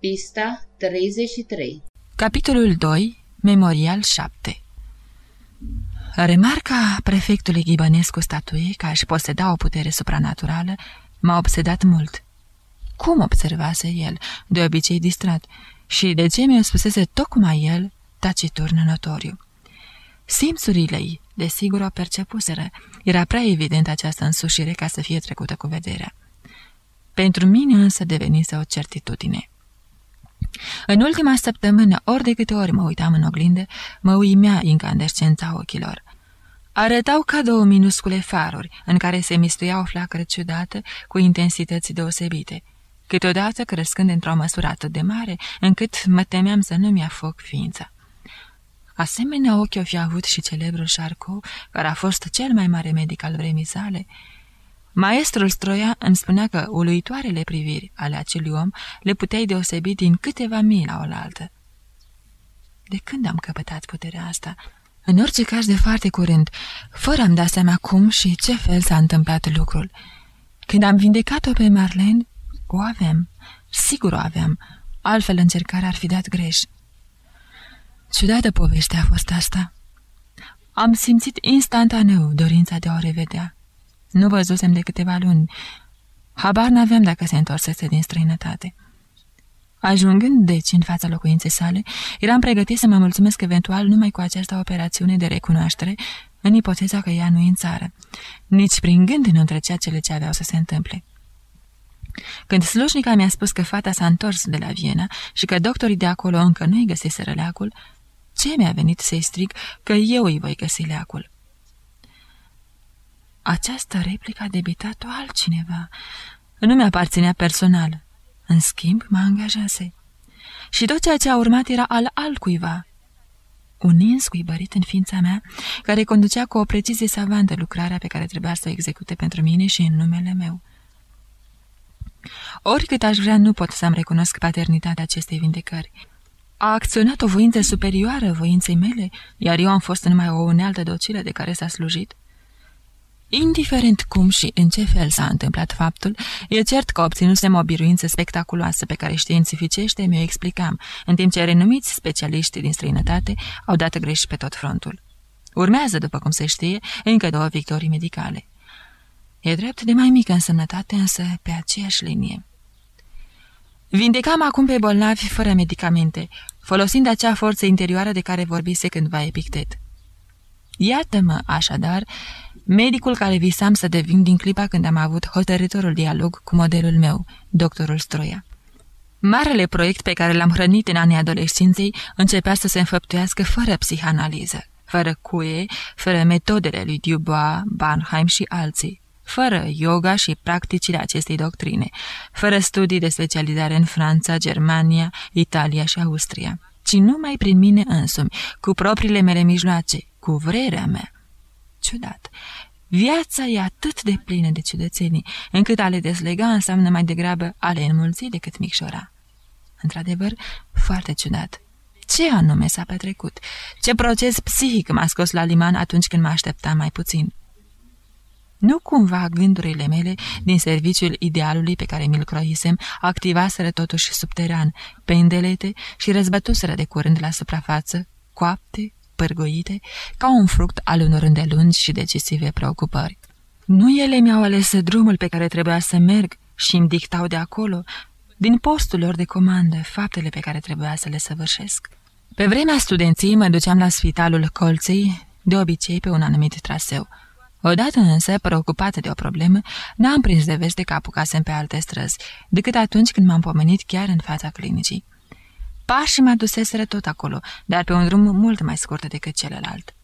Pista 33 Capitolul 2 Memorial 7 Remarca prefectului ghibănescu statuie că aș poseda o putere supranaturală m-a obsedat mult. Cum observase el, de obicei distrat, și de ce mi-o spusese tocmai el, taciturn notoriu? Simțurile ei, desigur, o percepuseră. Era prea evident această însușire ca să fie trecută cu vederea. Pentru mine însă devenise o certitudine. În ultima săptămână, ori de câte ori mă uitam în oglindă, mă uimea incandescența ochilor. Arătau ca două minuscule faruri, în care se mistuia o flacără ciudată, cu intensități deosebite, câteodată crescând într-o măsură atât de mare, încât mă temeam să nu mi-a foc ființa. Asemenea ochi o fi avut și celebrul Charcot, care a fost cel mai mare medic al vremii sale, Maestrul Stroia îmi spunea că uluitoarele priviri ale acelui om le puteai deosebi din câteva mii la oaltă. De când am căpătat puterea asta? În orice caz de foarte curând, fără am dat seama cum și ce fel s-a întâmplat lucrul. Când am vindecat-o pe Marlene, o aveam, sigur o aveam, altfel încercarea ar fi dat greș. Ciudată poveste a fost asta. Am simțit instantaneu dorința de a o revedea. Nu văzusem de câteva luni. Habar n-aveam dacă se întorsese din străinătate. Ajungând, deci, în fața locuinței sale, eram pregătit să mă mulțumesc eventual numai cu această operațiune de recunoaștere, în ipoteza că ea nu e în țară. Nici prin gând nu trecea cele ce aveau să se întâmple. Când slujnica mi-a spus că fata s-a întors de la Viena și că doctorii de acolo încă nu-i găsiseră leacul, ce mi-a venit să-i strig că eu îi voi găsi leacul? Această replică a debitat-o altcineva. Nu mi-aparținea personal. În schimb, mă angajase. Și tot ceea ce a urmat era al altcuiva. Un ins cuibărit în ființa mea, care conducea cu o precizie savantă lucrarea pe care trebuia să o execute pentru mine și în numele meu. Oricât aș vrea, nu pot să-mi recunosc paternitatea acestei vindecări. A acționat o voință superioară voinței mele, iar eu am fost numai o unealtă docilă de care s-a slujit. Indiferent cum și în ce fel s-a întâmplat faptul, e cert că obținusem o biruință spectaculoasă pe care științificește mi-o explicam, în timp ce renumiți specialiști din străinătate au dat greș pe tot frontul. Urmează, după cum se știe, încă două victorii medicale. E drept de mai mică însemnătate, însă pe aceeași linie. Vindecam acum pe bolnavi fără medicamente, folosind acea forță interioară de care vorbise cândva Epictet. Iată-mă, așadar, medicul care visam să devin din clipa când am avut hotărătorul dialog cu modelul meu, doctorul Stroia. Marele proiect pe care l-am hrănit în anii adolescenței începea să se înfăptuiască fără psihanaliză, fără cuie, fără metodele lui Dubois, Barnheim și alții, fără yoga și practicile acestei doctrine, fără studii de specializare în Franța, Germania, Italia și Austria, ci numai prin mine însumi, cu propriile mele mijloace, cu vrerea mea. Ciudat. Viața e atât de plină de ciudățenii, încât a le dezlega înseamnă mai degrabă a le înmulți decât micșora. Într-adevăr, foarte ciudat. Ce anume s-a petrecut? Ce proces psihic m-a scos la liman atunci când mă așteptam mai puțin? Nu cumva gândurile mele din serviciul idealului pe care mi-l croisem activaseră totuși subteran, pendelete și răzbătuseră de curând la suprafață, coapte, pârgoite, ca un fruct al unor îndelungi și decisive preocupări. Nu ele mi-au ales drumul pe care trebuia să merg și îmi dictau de acolo, din postul lor de comandă, faptele pe care trebuia să le săvârșesc. Pe vremea studenției mă duceam la spitalul Colței, de obicei pe un anumit traseu. Odată însă, preocupată de o problemă, n-am prins de veste că apucasem pe alte străzi, decât atunci când m-am pomenit chiar în fața clinicii. Pașii mă duseseră tot acolo, dar pe un drum mult mai scurt decât celălalt.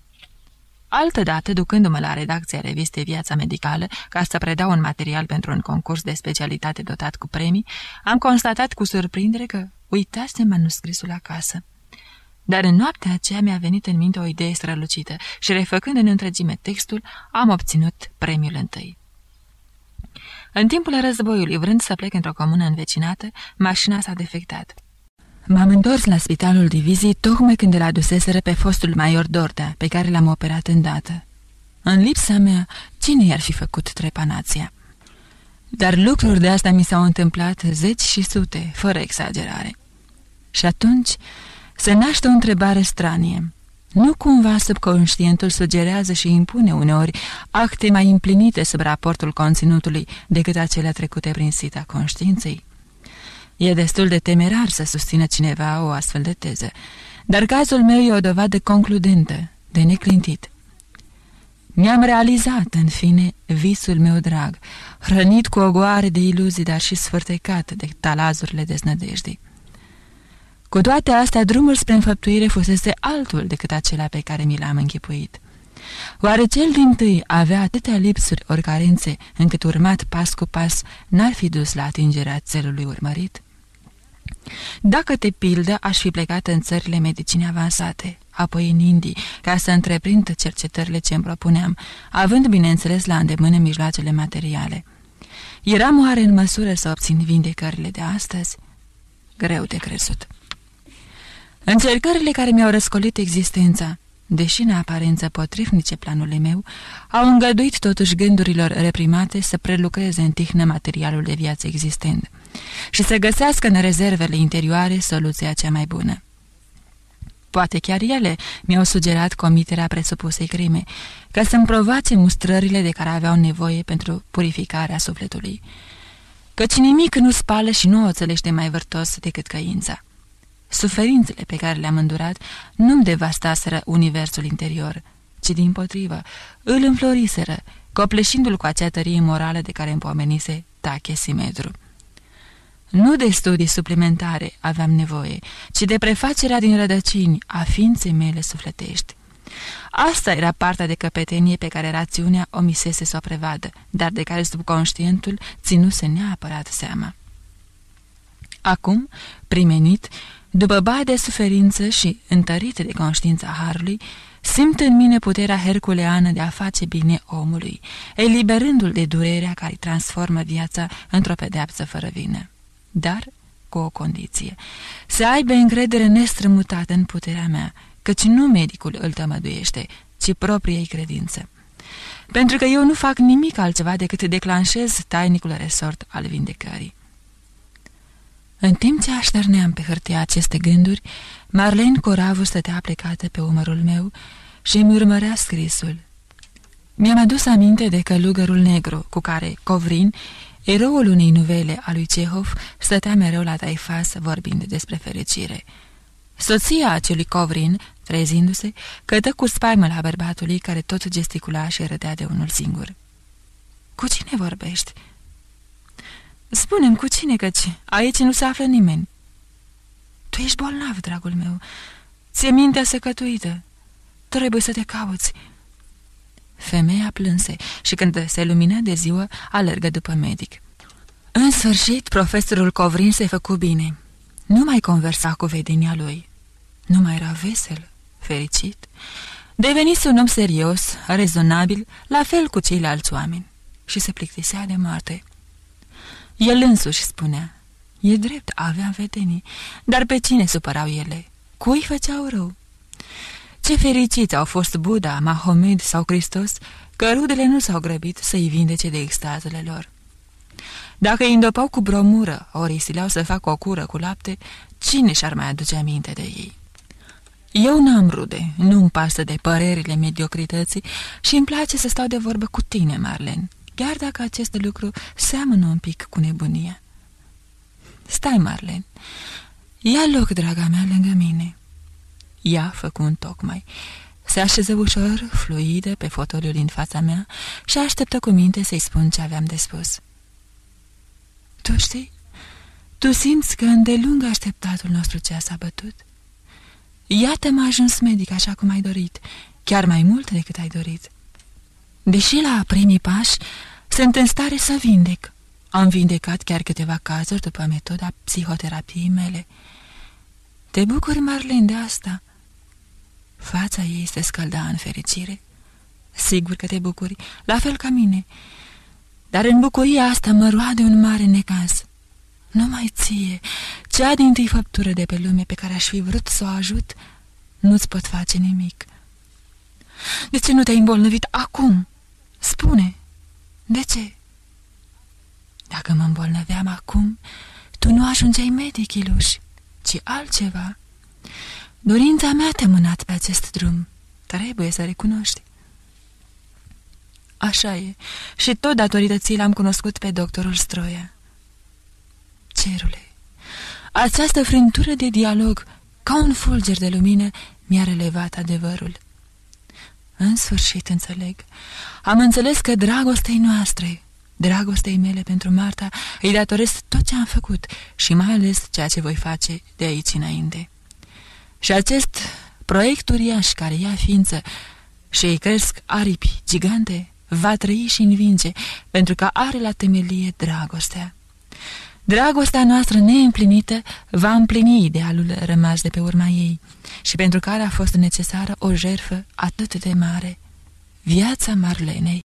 Altădată, ducându-mă la redacția revistei Viața Medicală, ca să predau un material pentru un concurs de specialitate dotat cu premii, am constatat cu surprindere că uitasem manuscrisul acasă. Dar în noaptea aceea mi-a venit în minte o idee strălucită și, refăcând în întregime textul, am obținut premiul întâi. În timpul războiului, vrând să plec într-o comună învecinată, mașina s-a defectat. M-am întors la spitalul divizii tocmai când îl aduseseră pe fostul major Dordea, pe care l-am operat îndată. În lipsa mea, cine i-ar fi făcut trepanația? Dar lucruri de asta mi s-au întâmplat zeci și sute, fără exagerare. Și atunci se naște o întrebare stranie. Nu cumva subconștientul sugerează și impune uneori acte mai împlinite sub raportul conținutului decât acelea trecute prin sita conștiinței? E destul de temerar să susțină cineva o astfel de teză, dar cazul meu e o dovadă concludentă, de neclintit. Mi-am realizat, în fine, visul meu drag, hrănit cu o goare de iluzii, dar și sfârtecat de talazurile deznădejdii. Cu toate astea, drumul spre înfăptuire fusese altul decât acela pe care mi l-am închipuit. Oare cel din tâi avea atâtea lipsuri ori carențe, încât urmat pas cu pas n-ar fi dus la atingerea țelului urmărit? Dacă te pildă, aș fi plecat în țările medicine avansate, apoi în Indii, ca să întreprind cercetările ce îmi propuneam, având, bineînțeles, la îndemână mijloacele materiale. Eram oare în măsură să obțin vindecările de astăzi? Greu de crezut. Încercările care mi-au răscolit existența, deși în aparență potrivnice planului meu, au îngăduit totuși gândurilor reprimate să prelucreze în tihnă materialul de viață existent și să găsească în rezervele interioare soluția cea mai bună. Poate chiar ele mi-au sugerat comiterea presupusei crime, ca să-mi provoace mustrările de care aveau nevoie pentru purificarea sufletului. Căci nimic nu spală și nu o țălește mai vârtos decât căința. Suferințele pe care le-am îndurat nu-mi devastaseră universul interior, ci din potrivă îl înfloriseră, copleșindu-l cu acea tărie morală de care îmi pomenise Tache Simetru. Nu de studii suplimentare aveam nevoie, ci de prefacerea din rădăcini a ființei mele sufletești. Asta era partea de căpetenie pe care rațiunea omisese să o prevadă, dar de care subconștientul ținuse neapărat seama. Acum, primenit, după baie de suferință și întărite de conștiința Harului, simt în mine puterea herculeană de a face bine omului, eliberându-l de durerea care transformă viața într-o pedeapsă fără vină. Dar cu o condiție, să aibă încredere nestrămutată în puterea mea, căci nu medicul îl tămăduiește, ci propriei credință. Pentru că eu nu fac nimic altceva decât declanșez tainicul resort al vindecării. În timp ce așterneam pe hârtia aceste gânduri, Marlene Coravu stătea plecată pe umărul meu și îmi urmărea scrisul. Mi-am adus aminte de călugărul negru cu care Covrin, eroul unei nuvele a lui Cehov, stătea mereu la taifas vorbind despre fericire. Soția acelui Covrin, trezindu-se, cătă cu spaimă la bărbatului care tot gesticula și râdea de unul singur. Cu cine vorbești?" Spune-mi cu cine, căci aici nu se află nimeni." Tu ești bolnav, dragul meu. Ți-e mintea secătuită. Trebuie să te cauți." Femeia plânse și când se lumină de ziua, alergă după medic. În sfârșit, profesorul Covrin se făcu bine. Nu mai conversa cu vedenia lui. Nu mai era vesel, fericit. Devenise un om serios, rezonabil, la fel cu ceilalți oameni și se plictisea de moarte. El însuși spunea, e drept, avea vedenii, dar pe cine supărau ele? Cui făceau rău? Ce fericiți au fost Buddha, Mahomed sau Hristos, că rudele nu s-au grăbit să-i vindece de extazele lor. Dacă îi îndopau cu bromură, ori îi sileau să facă o cură cu lapte, cine și-ar mai aduce aminte de ei? Eu n-am rude, nu-mi pasă de părerile mediocrității și îmi place să stau de vorbă cu tine, Marlen chiar dacă acest lucru seamănă un pic cu nebunia. Stai, Marlen, ia loc, draga mea, lângă mine. Ea făcu un tocmai. Se așeză ușor, fluidă, pe fotoliul din fața mea și așteptă cu minte să-i spun ce aveam de spus. Tu știi? Tu simți că îndelung așteptatul nostru ceas a bătut? Iată-mă ajuns medic așa cum ai dorit, chiar mai mult decât ai dorit. Deși la primii pași sunt în stare să vindec. Am vindecat chiar câteva cazuri după metoda psihoterapiei mele. Te bucuri, Marlen, de asta? Fața ei se scălda în fericire. Sigur că te bucuri, la fel ca mine. Dar în bucuria asta mă roade un mare necaz. Numai ție, cea din tâi făptură de pe lume pe care aș fi vrut să o ajut, nu-ți pot face nimic. De ce nu te-ai îmbolnăvit acum? Spune, de ce? Dacă mă îmbolnăveam acum, tu nu ajungeai medic, Iluș. ci altceva. Dorința mea te-a mânat pe acest drum. Trebuie să recunoști. Așa e. Și tot datorită ți l-am cunoscut pe doctorul Stroia. Cerule, această frântură de dialog, ca un fulger de lumină, mi-a relevat adevărul. În sfârșit înțeleg. Am înțeles că dragostei noastre, dragostei mele pentru Marta, îi datoresc tot ce am făcut și mai ales ceea ce voi face de aici înainte. Și acest proiect uriaș care ia ființă și îi cresc aripi gigante, va trăi și învinge, pentru că are la temelie dragostea. Dragostea noastră neîmplinită va împlini idealul rămas de pe urma ei și pentru care a fost necesară o jerfă atât de mare, viața Marlenei.